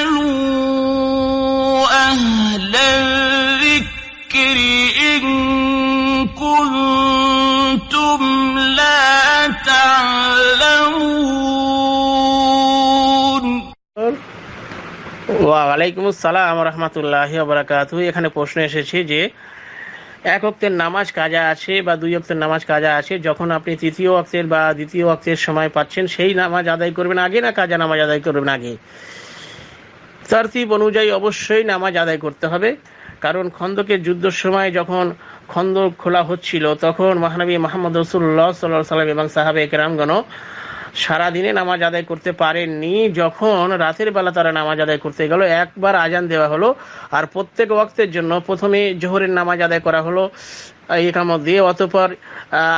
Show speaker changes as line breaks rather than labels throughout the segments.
فاسألوا أهل الذكر إن كنتم لا تعلمون
ওয়ালাইকুম আসসালাম রহমতুল্লাহ বারাকাতু এখানে প্রশ্ন এসেছে যে এক অক্তের নামাজ কাজা আছে বা দুই অক্তের নামাজ কাজা আছে, যখন আপনি তৃতীয় অক্তের বা দ্বিতীয় অক্তের সময় পাচ্ছেন, সেই নামাজ আদায় করবেন আগে না কাজা নামাজ আদায় করবেন আগে? তারতিব অনুযায়ী অবশ্যই নামাজ আদায় করতে হবে, কারণ খন্দকের যুদ্ধের সময় যখন খন্দক খোলা হচ্ছিল, তখন মহানবী মোহাম্মদ রসুল্লাহ সাল্লাহ সাল্লাম এবং সাহাবে কেরামগণ সারাদিনে নামাজ আদায় করতে পারেননি। যখন রাতের বেলা তারা নামাজ আদায় করতে গেল, একবার আজান দেওয়া হলো আর প্রত্যেক ওয়াক্তের জন্য প্রথমে জোহরের নামাজ আদায় করা হলো একামত দিয়ে, অতপর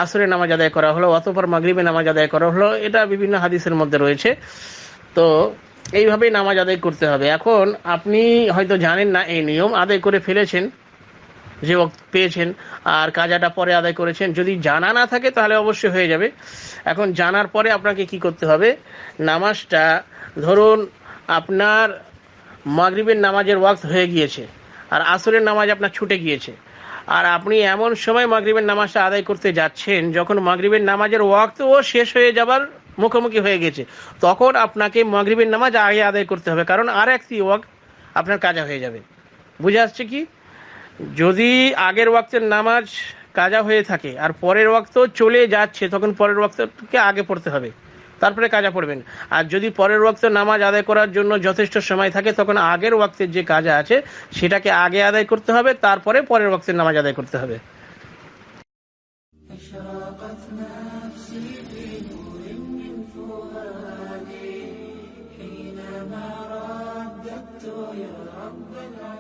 আসরের নামাজ আদায় করা হলো, অতপর মাগরিবের নামাজ আদায় করা হলো। এটা বিভিন্ন হাদিসের মধ্যে রয়েছে। তো এইভাবেই নামাজ আদায় করতে হবে। এখন আপনি হয়তো জানেন না, এই নিয়ম আদায় করে ফেলেছেন। যে ওয়াক্ত পেয়েছেন আর কাজাটা পরে আদায় করেছেন। যদি জানা না থাকে তাহলে অবশ্যই হয়ে যাবে। এখন জানার পরে আপনাকে কি করতে হবে? নামাজটা, ধরুন আপনার মাগরিবের নামাজের ওয়াক্ত হয়ে গিয়েছে আর আসরের নামাজ আপনার ছুটে গিয়েছে। আর আপনি এমন সময় মাগরিবের নামাজটা আদায় করতে যাচ্ছেন যখন মাগরিবের নামাজের ওয়াক্তও শেষ হয়ে যাবার মুখোমুখি হয়ে গেছে, তখন আপনাকে মাগরিবের নামাজ আগে আদায় করতে হবে। কারণ আর একটি ওয়াক্ত আপনার কাজা হয়ে যাবে। বুঝে আসছে কি? যদি আগের ওয়াক্তের নামাজ কাজা হয়ে থাকে আর পরের ওয়াক্ত চলে যাচ্ছে তখন পরের ওয়াক্তকে আগে পড়তে হবে তারপরে কাজা পড়বেন আর যদি পরের ওয়াক্ত নামাজ আদায় করার জন্য যথেষ্ট সময় থাকে তখন আগের ওয়াক্তের যে কাজা আছে সেটাকে আগে আদায় করতে হবে তারপরে পরের ওয়াক্তের নামাজ আদায় করতে হবে
أشرقت نفسي بنور من فؤادي حينما رددت يا رب العباد